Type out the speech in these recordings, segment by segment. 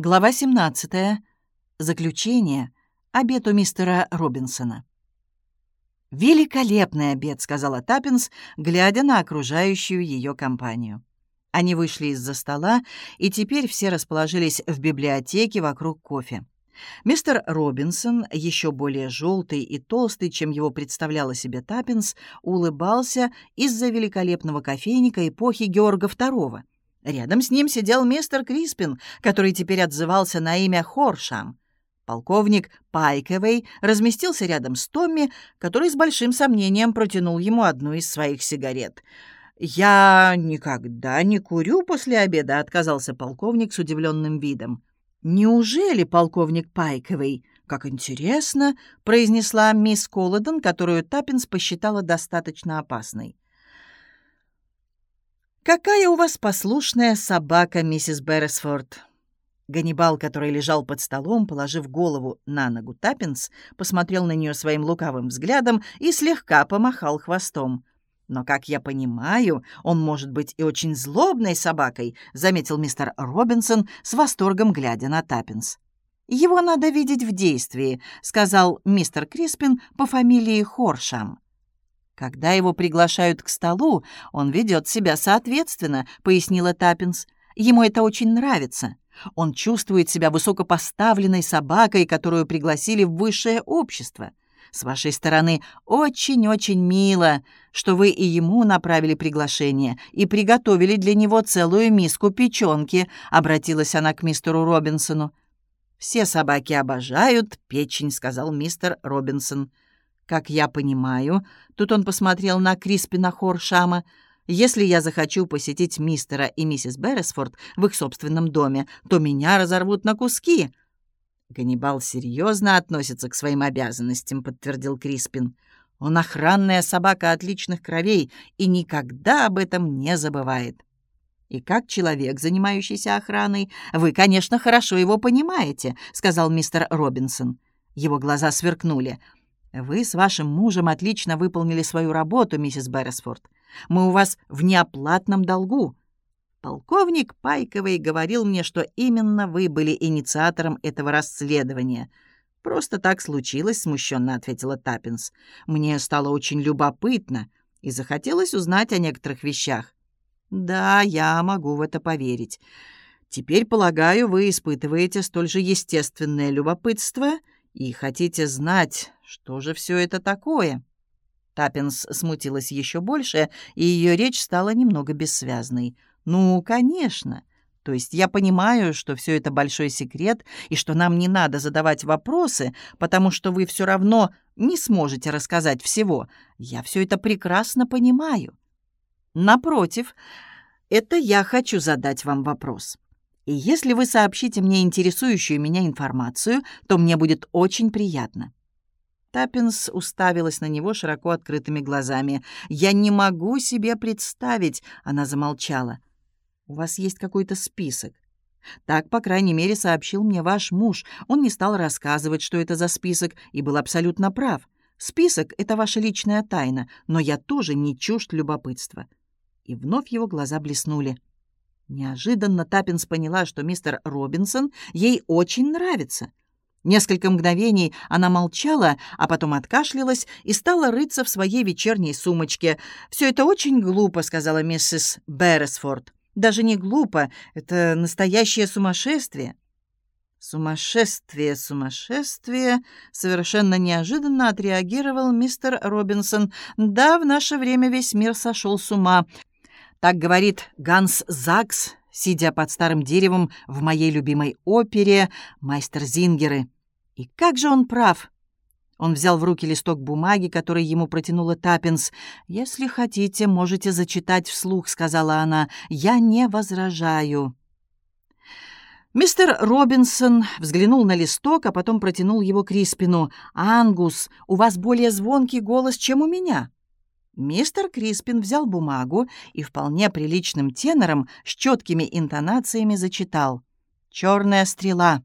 Глава 17. Заключение. Обед у мистера Робинсона. «Великолепный обед», — сказала Таппинс, глядя на окружающую ее компанию. Они вышли из-за стола, и теперь все расположились в библиотеке вокруг кофе. Мистер Робинсон, еще более желтый и толстый, чем его представляла себе Таппинс, улыбался из-за великолепного кофейника эпохи Георга II — Рядом с ним сидел мистер Криспин, который теперь отзывался на имя Хоршам. Полковник Пайковей разместился рядом с Томми, который с большим сомнением протянул ему одну из своих сигарет. «Я никогда не курю после обеда», — отказался полковник с удивленным видом. «Неужели, полковник Пайковый? Как интересно», — произнесла мисс Колоден, которую Таппинс посчитала достаточно опасной. «Какая у вас послушная собака, миссис Берресфорд!» Ганнибал, который лежал под столом, положив голову на ногу Таппинс, посмотрел на нее своим лукавым взглядом и слегка помахал хвостом. «Но, как я понимаю, он может быть и очень злобной собакой», заметил мистер Робинсон с восторгом, глядя на Таппинс. «Его надо видеть в действии», — сказал мистер Криспин по фамилии Хоршам. «Когда его приглашают к столу, он ведет себя соответственно», — пояснила Таппинс. «Ему это очень нравится. Он чувствует себя высокопоставленной собакой, которую пригласили в высшее общество. С вашей стороны очень-очень мило, что вы и ему направили приглашение и приготовили для него целую миску печенки», — обратилась она к мистеру Робинсону. «Все собаки обожают печень», — сказал мистер Робинсон. Как я понимаю, тут он посмотрел на Криспина Хоршама, если я захочу посетить мистера и миссис Берресфорд в их собственном доме, то меня разорвут на куски. Ганнибал серьезно относится к своим обязанностям, подтвердил Криспин. Он охранная собака отличных кровей и никогда об этом не забывает. «И как человек, занимающийся охраной, вы, конечно, хорошо его понимаете», — сказал мистер Робинсон. Его глаза сверкнули — «Вы с вашим мужем отлично выполнили свою работу, миссис Берресфорд. Мы у вас в неоплатном долгу. Полковник Пайковый говорил мне, что именно вы были инициатором этого расследования». «Просто так случилось», — смущенно ответила Таппинс. «Мне стало очень любопытно и захотелось узнать о некоторых вещах». «Да, я могу в это поверить. Теперь, полагаю, вы испытываете столь же естественное любопытство и хотите знать, что же все это такое? Таппинс смутилась еще больше, и ее речь стала немного бессвязной. «Ну, конечно. То есть я понимаю, что все это большой секрет, и что нам не надо задавать вопросы, потому что вы все равно не сможете рассказать всего. Я все это прекрасно понимаю. Напротив, это я хочу задать вам вопрос. И если вы сообщите мне интересующую меня информацию, то мне будет очень приятно. Таппинс уставилась на него широко открытыми глазами. «Я не могу себе представить!» — она замолчала. «У вас есть какой-то список?» «Так, по крайней мере, сообщил мне ваш муж. Он не стал рассказывать, что это за список, и был абсолютно прав. Список — это ваша личная тайна, но я тоже не чужд любопытства». И вновь его глаза блеснули. Неожиданно Таппинс поняла, что мистер Робинсон ей очень нравится — Несколько мгновений она молчала, а потом откашлялась и стала рыться в своей вечерней сумочке. «Все это очень глупо», — сказала миссис Берресфорд. «Даже не глупо, это настоящее сумасшествие». «Сумасшествие, сумасшествие!» — совершенно неожиданно отреагировал мистер Робинсон. «Да, в наше время весь мир сошел с ума. Так говорит Ганс Закс, сидя под старым деревом в моей любимой опере «Майстер Зингеры». И как же он прав! Он взял в руки листок бумаги, который ему протянула Таппинс. «Если хотите, можете зачитать вслух», — сказала она. «Я не возражаю». Мистер Робинсон взглянул на листок, а потом протянул его Криспину. «Ангус, у вас более звонкий голос, чем у меня». Мистер Криспин взял бумагу и вполне приличным тенором с четкими интонациями зачитал. «Черная стрела.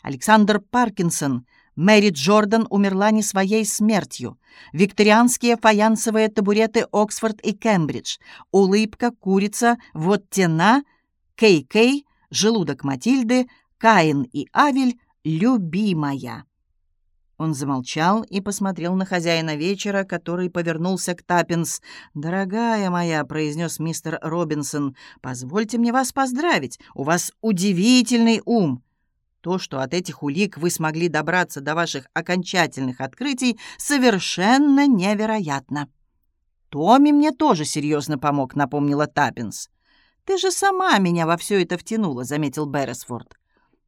Александр Паркинсон. Мэри Джордан умерла не своей смертью. Викторианские фаянсовые табуреты Оксфорд и Кембридж. Улыбка, курица, вот тена, Кей-Кей, желудок Матильды, Каин и Авель — любимая». Он замолчал и посмотрел на хозяина вечера, который повернулся к Таппинс. «Дорогая моя», — произнес мистер Робинсон, — «позвольте мне вас поздравить. У вас удивительный ум. То, что от этих улик вы смогли добраться до ваших окончательных открытий, совершенно невероятно». «Томми мне тоже серьезно помог», — напомнила Таппенс. «Ты же сама меня во все это втянула», — заметил Берресфорд.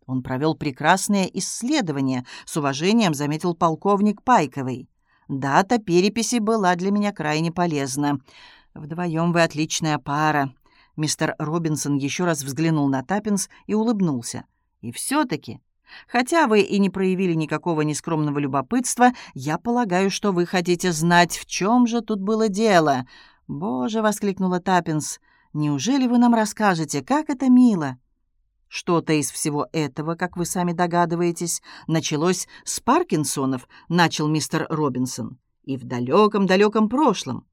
Он провел прекрасное исследование, с уважением заметил полковник Пайкэвей. Дата переписи была для меня крайне полезна. Вдвоем вы отличная пара. Мистер Робинсон еще раз взглянул на Таппенс и улыбнулся. И все-таки, хотя вы и не проявили никакого нескромного любопытства, я полагаю, что вы хотите знать, в чем же тут было дело. «Боже!» — воскликнула Таппинс. «Неужели вы нам расскажете, как это мило?» Что-то из всего этого, как вы сами догадываетесь, началось с Паркинсонов, начал мистер Робинсон. И в далеком-далеком прошлом.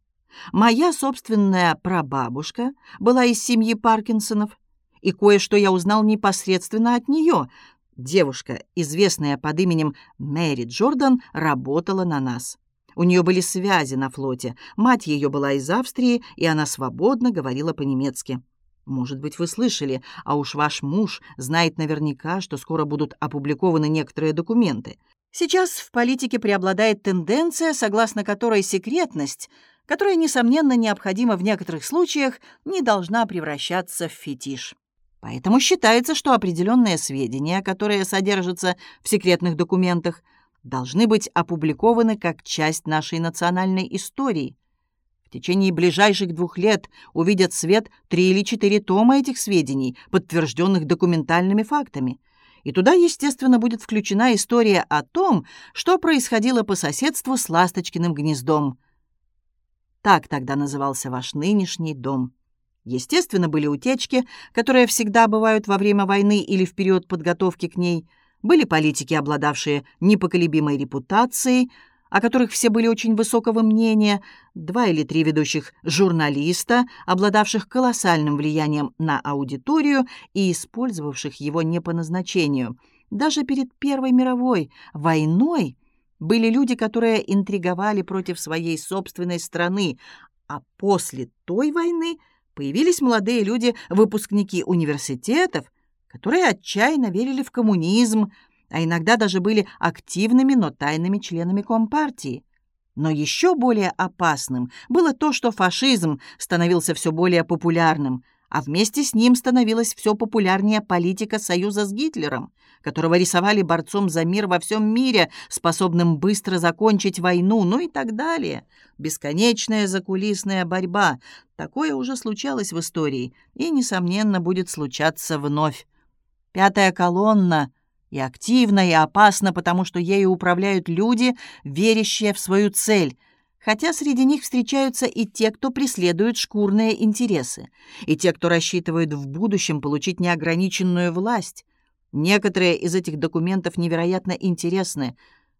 Моя собственная прабабушка была из семьи Паркинсонов, и кое-что я узнал непосредственно от нее. Девушка, известная под именем Мэри Джордан, работала на нас. У нее были связи на флоте. Мать ее была из Австрии, и она свободно говорила по-немецки. Может быть, вы слышали, а уж ваш муж знает наверняка, что скоро будут опубликованы некоторые документы. Сейчас в политике преобладает тенденция, согласно которой секретность, которая, несомненно, необходима в некоторых случаях, не должна превращаться в фетиш. Поэтому считается, что определенные сведения, которые содержатся в секретных документах, должны быть опубликованы как часть нашей национальной истории – в течение ближайших двух лет увидят свет три или четыре тома этих сведений, подтвержденных документальными фактами. И туда, естественно, будет включена история о том, что происходило по соседству с Ласточкиным гнездом. Так тогда назывался ваш нынешний дом. Естественно, были утечки, которые всегда бывают во время войны или в период подготовки к ней. Были политики, обладавшие непоколебимой репутацией, о которых все были очень высокого мнения, два или три ведущих журналиста, обладавших колоссальным влиянием на аудиторию и использовавших его не по назначению. Даже перед Первой мировой войной были люди, которые интриговали против своей собственной страны, а после той войны появились молодые люди, выпускники университетов, которые отчаянно верили в коммунизм, а иногда даже были активными, но тайными членами Компартии. Но еще более опасным было то, что фашизм становился все более популярным, а вместе с ним становилась все популярнее политика союза с Гитлером, которого рисовали борцом за мир во всем мире, способным быстро закончить войну, ну и так далее. Бесконечная закулисная борьба. Такое уже случалось в истории и, несомненно, будет случаться вновь. Пятая колонна и активно, и опасно, потому что ею управляют люди, верящие в свою цель, хотя среди них встречаются и те, кто преследует шкурные интересы, и те, кто рассчитывает в будущем получить неограниченную власть. Некоторые из этих документов невероятно интересны.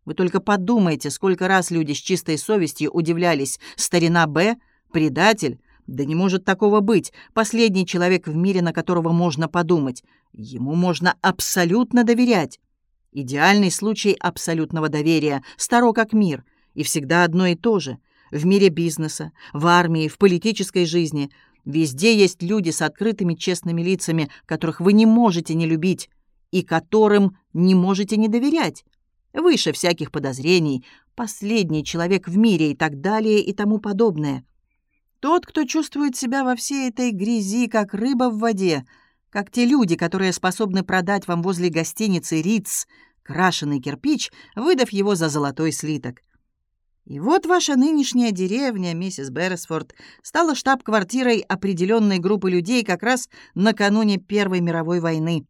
Вы только подумайте, сколько раз люди с чистой совестью удивлялись «Старина Б», «Предатель», да не может такого быть. Последний человек в мире, на которого можно подумать. Ему можно абсолютно доверять. Идеальный случай абсолютного доверия, старо как мир, и всегда одно и то же. В мире бизнеса, в армии, в политической жизни. Везде есть люди с открытыми честными лицами, которых вы не можете не любить и которым не можете не доверять. Выше всяких подозрений, последний человек в мире и так далее и тому подобное. Тот, кто чувствует себя во всей этой грязи, как рыба в воде, как те люди, которые способны продать вам возле гостиницы Риц крашеный кирпич, выдав его за золотой слиток. И вот ваша нынешняя деревня, миссис Берресфорд, стала штаб-квартирой определенной группы людей как раз накануне Первой мировой войны.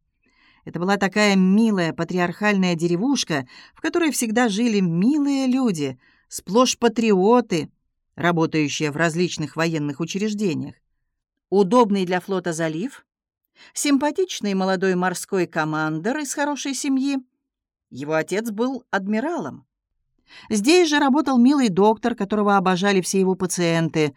Это была такая милая патриархальная деревушка, в которой всегда жили милые люди, сплошь патриоты — работающие в различных военных учреждениях, удобный для флота залив, симпатичный молодой морской командор из хорошей семьи. Его отец был адмиралом. Здесь же работал милый доктор, которого обожали все его пациенты.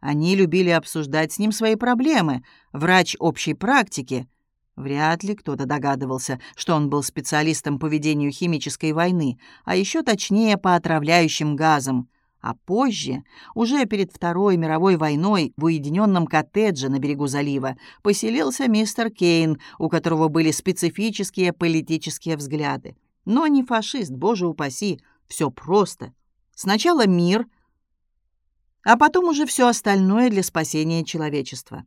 Они любили обсуждать с ним свои проблемы, врач общей практики. Вряд ли кто-то догадывался, что он был специалистом по ведению химической войны, а еще точнее по отравляющим газам. А позже, уже перед Второй мировой войной, в уединенном коттедже на берегу залива, поселился мистер Кейн, у которого были специфические политические взгляды. Но не фашист, боже упаси, все просто. Сначала мир, а потом уже все остальное для спасения человечества.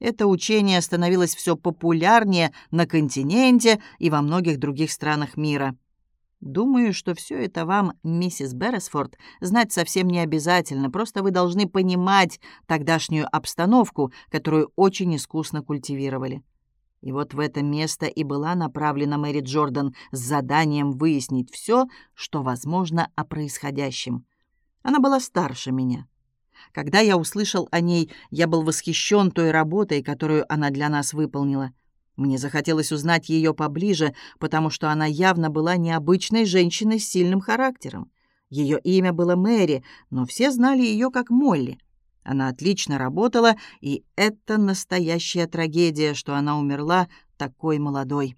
Это учение становилось все популярнее на континенте и во многих других странах мира. Думаю, что все это вам, миссис Берресфорд, знать совсем не обязательно, просто вы должны понимать тогдашнюю обстановку, которую очень искусно культивировали. И вот в это место и была направлена Мэри Джордан с заданием выяснить все, что возможно о происходящем. Она была старше меня. Когда я услышал о ней, я был восхищен той работой, которую она для нас выполнила. Мне захотелось узнать ее поближе, потому что она явно была необычной женщиной с сильным характером. Ее имя было Мэри, но все знали ее как Молли. Она отлично работала, и это настоящая трагедия, что она умерла такой молодой.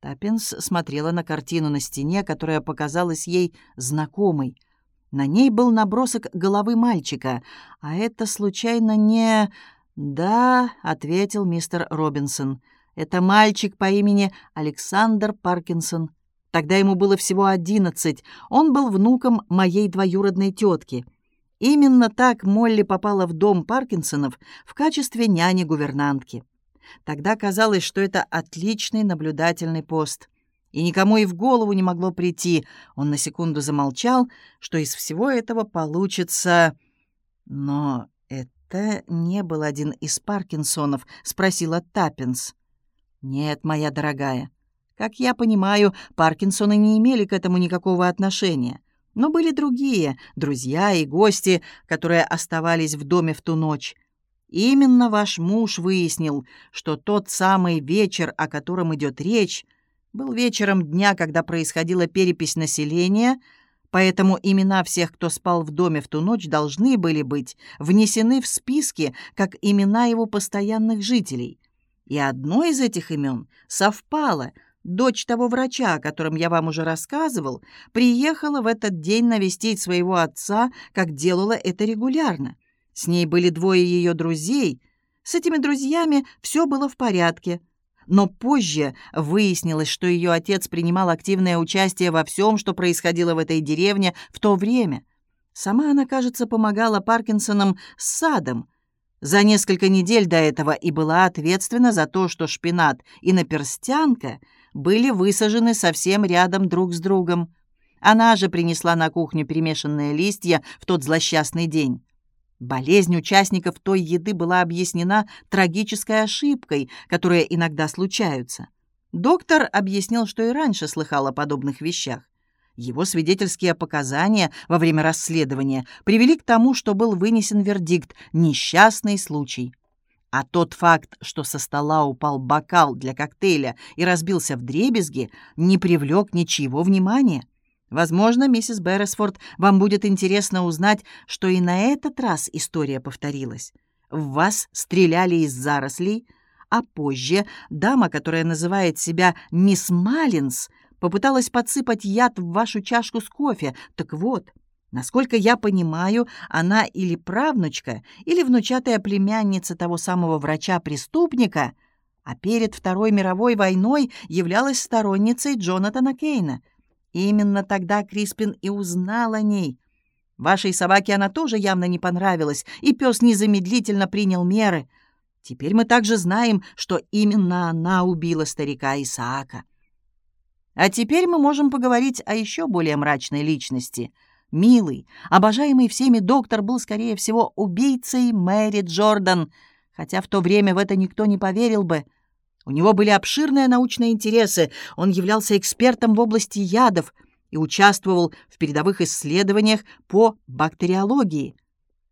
Таппинс смотрела на картину на стене, которая показалась ей знакомой — на ней был набросок головы мальчика. А это случайно не... «Да», — ответил мистер Робинсон. «Это мальчик по имени Александр Паркинсон. Тогда ему было всего одиннадцать. Он был внуком моей двоюродной тетки. Именно так Молли попала в дом Паркинсонов в качестве няни-гувернантки. Тогда казалось, что это отличный наблюдательный пост и никому и в голову не могло прийти. Он на секунду замолчал, что из всего этого получится... Но это не был один из Паркинсонов, спросила Таппинс. Нет, моя дорогая. Как я понимаю, Паркинсоны не имели к этому никакого отношения. Но были другие, друзья и гости, которые оставались в доме в ту ночь. Именно ваш муж выяснил, что тот самый вечер, о котором идет речь, был вечером дня, когда происходила перепись населения, поэтому имена всех, кто спал в доме в ту ночь, должны были быть внесены в списки как имена его постоянных жителей. И одно из этих имен совпало. Дочь того врача, о котором я вам уже рассказывал, приехала в этот день навестить своего отца, как делала это регулярно. С ней были двое ее друзей. С этими друзьями все было в порядке — но позже выяснилось, что ее отец принимал активное участие во всем, что происходило в этой деревне в то время. Сама она, кажется, помогала Паркинсонам с садом. За несколько недель до этого и была ответственна за то, что шпинат и наперстянка были высажены совсем рядом друг с другом. Она же принесла на кухню перемешанные листья в тот злосчастный день. Болезнь участников той еды была объяснена трагической ошибкой, которая иногда случаются. Доктор объяснил, что и раньше слыхал о подобных вещах. Его свидетельские показания во время расследования привели к тому, что был вынесен вердикт «несчастный случай». А тот факт, что со стола упал бокал для коктейля и разбился в дребезги, не привлек ничьего внимания. Возможно, миссис Берресфорд, вам будет интересно узнать, что и на этот раз история повторилась. В вас стреляли из зарослей, а позже дама, которая называет себя мисс Маллинс, попыталась подсыпать яд в вашу чашку с кофе. Так вот, насколько я понимаю, она или правнучка, или внучатая племянница того самого врача-преступника, а перед Второй мировой войной являлась сторонницей Джонатана Кейна — Именно тогда Криспин и узнал о ней. Вашей собаке она тоже явно не понравилась, и пес незамедлительно принял меры. Теперь мы также знаем, что именно она убила старика Исаака. А теперь мы можем поговорить о еще более мрачной личности. Милый, обожаемый всеми доктор был, скорее всего, убийцей Мэри Джордан, хотя в то время в это никто не поверил бы — у него были обширные научные интересы, он являлся экспертом в области ядов и участвовал в передовых исследованиях по бактериологии.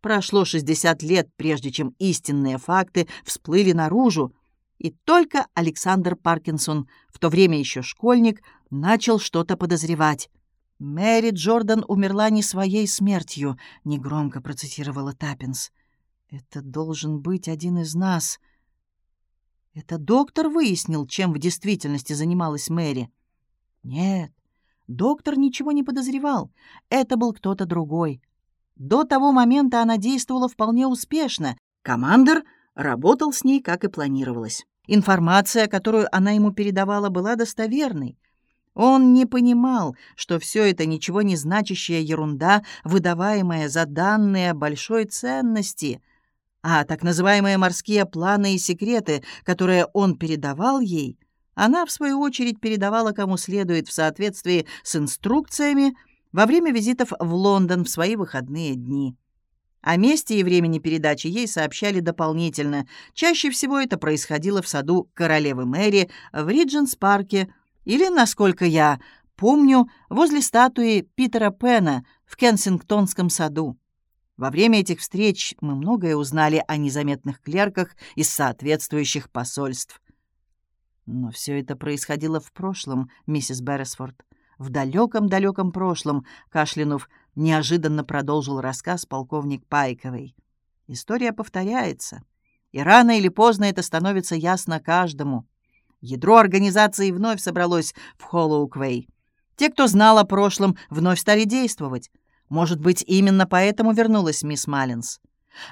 Прошло 60 лет, прежде чем истинные факты всплыли наружу, и только Александр Паркинсон, в то время еще школьник, начал что-то подозревать. «Мэри Джордан умерла не своей смертью», — негромко процитировала Таппинс. «Это должен быть один из нас». Это доктор выяснил, чем в действительности занималась Мэри. Нет, доктор ничего не подозревал. Это был кто-то другой. До того момента она действовала вполне успешно. Командор работал с ней, как и планировалось. Информация, которую она ему передавала, была достоверной. Он не понимал, что все это ничего не значащая ерунда, выдаваемая за данные большой ценности, а так называемые морские планы и секреты, которые он передавал ей, она, в свою очередь, передавала кому следует в соответствии с инструкциями во время визитов в Лондон в свои выходные дни. О месте и времени передачи ей сообщали дополнительно. Чаще всего это происходило в саду королевы Мэри в Ридженс-парке, или, насколько я помню, возле статуи Питера Пена в Кенсингтонском саду. Во время этих встреч мы многое узнали о незаметных клерках из соответствующих посольств. Но все это происходило в прошлом, миссис Берресфорд. В далеком-далеком прошлом, кашлянув, неожиданно продолжил рассказ полковник Пайковой. История повторяется, и рано или поздно это становится ясно каждому. Ядро организации вновь собралось в Холлоуквей. Те, кто знал о прошлом, вновь стали действовать. Может быть, именно поэтому вернулась мисс Маллинс.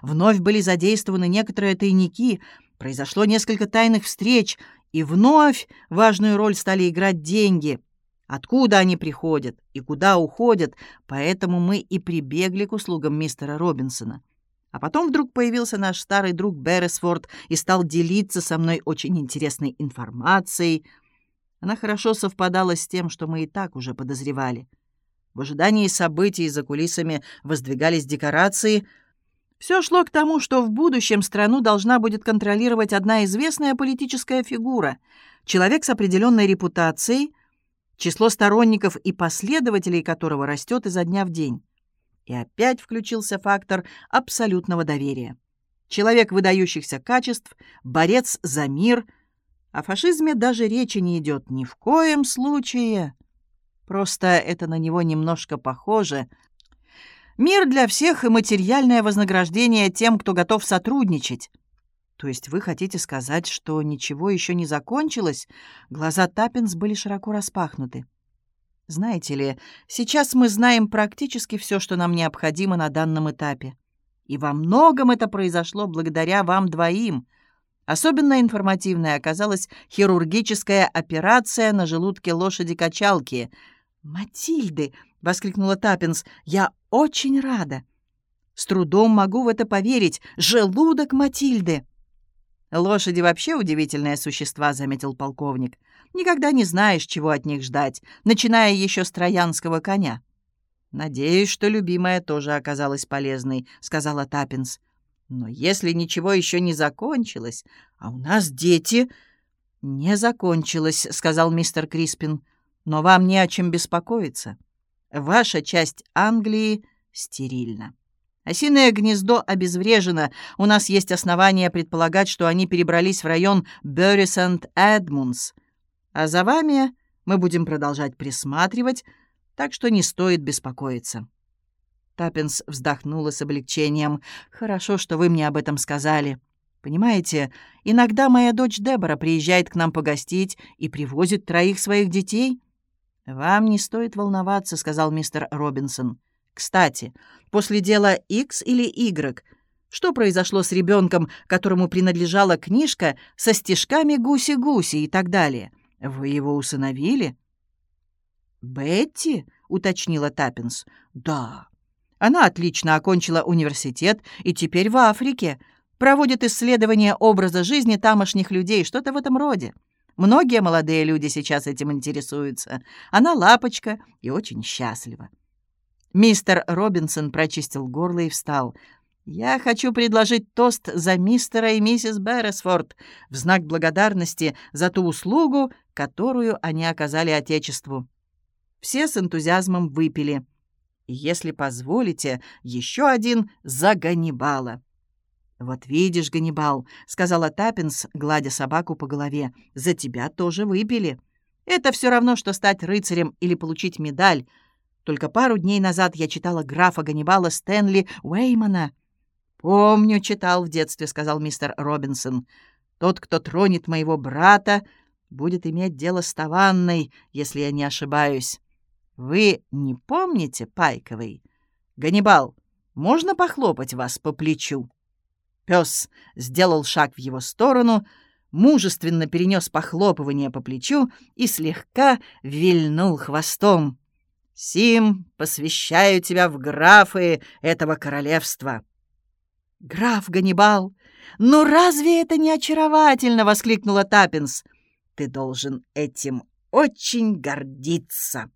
Вновь были задействованы некоторые тайники, произошло несколько тайных встреч, и вновь важную роль стали играть деньги. Откуда они приходят и куда уходят, поэтому мы и прибегли к услугам мистера Робинсона. А потом вдруг появился наш старый друг Берресфорд и стал делиться со мной очень интересной информацией. Она хорошо совпадала с тем, что мы и так уже подозревали. В ожидании событий за кулисами воздвигались декорации. Все шло к тому, что в будущем страну должна будет контролировать одна известная политическая фигура, человек с определенной репутацией, число сторонников и последователей которого растет изо дня в день. И опять включился фактор абсолютного доверия. Человек выдающихся качеств, борец за мир. О фашизме даже речи не идет ни в коем случае. Просто это на него немножко похоже. Мир для всех и материальное вознаграждение тем, кто готов сотрудничать. То есть вы хотите сказать, что ничего еще не закончилось? Глаза Таппинс были широко распахнуты. Знаете ли, сейчас мы знаем практически все, что нам необходимо на данном этапе. И во многом это произошло благодаря вам двоим. Особенно информативной оказалась хирургическая операция на желудке лошади-качалки. «Матильды!» — воскликнула Таппинс. «Я очень рада!» «С трудом могу в это поверить. Желудок Матильды!» «Лошади вообще удивительные существа», — заметил полковник. «Никогда не знаешь, чего от них ждать, начиная еще с троянского коня». «Надеюсь, что любимая тоже оказалась полезной», — сказала Таппинс. «Но если ничего еще не закончилось, а у нас дети...» «Не закончилось», — сказал мистер Криспин. «Но вам не о чем беспокоиться. Ваша часть Англии стерильна». Осиное гнездо обезврежено. У нас есть основания предполагать, что они перебрались в район Берри-Сент-Эдмундс. А за вами мы будем продолжать присматривать, так что не стоит беспокоиться». Таппинс вздохнула с облегчением. «Хорошо, что вы мне об этом сказали. Понимаете, иногда моя дочь Дебора приезжает к нам погостить и привозит троих своих детей». «Вам не стоит волноваться», — сказал мистер Робинсон. Кстати, после дела X или Y, что произошло с ребенком, которому принадлежала книжка со стишками «Гуси-гуси» и так далее? Вы его усыновили? «Бетти?» — уточнила Таппинс. «Да. Она отлично окончила университет и теперь в Африке. Проводит исследования образа жизни тамошних людей, что-то в этом роде. Многие молодые люди сейчас этим интересуются. Она лапочка и очень счастлива. Мистер Робинсон прочистил горло и встал. «Я хочу предложить тост за мистера и миссис Берресфорд в знак благодарности за ту услугу, которую они оказали Отечеству». Все с энтузиазмом выпили. если позволите, еще один за Ганнибала. «Вот видишь, Ганнибал», — сказала Таппинс, гладя собаку по голове, — «за тебя тоже выпили. Это все равно, что стать рыцарем или получить медаль». Только пару дней назад я читала графа Ганнибала Стэнли Уэймана. «Помню, читал в детстве», — сказал мистер Робинсон. Тот, кто тронет моего брата, будет иметь дело с Таванной, если я не ошибаюсь. Вы не помните, Пайковый? Ганнибал, можно похлопать вас по плечу?» Пес сделал шаг в его сторону, мужественно перенес похлопывание по плечу и слегка вильнул хвостом. «Сим, посвящаю тебя в графы этого королевства!» «Граф Ганнибал, ну разве это не очаровательно?» — воскликнула Таппинс. «Ты должен этим очень гордиться!»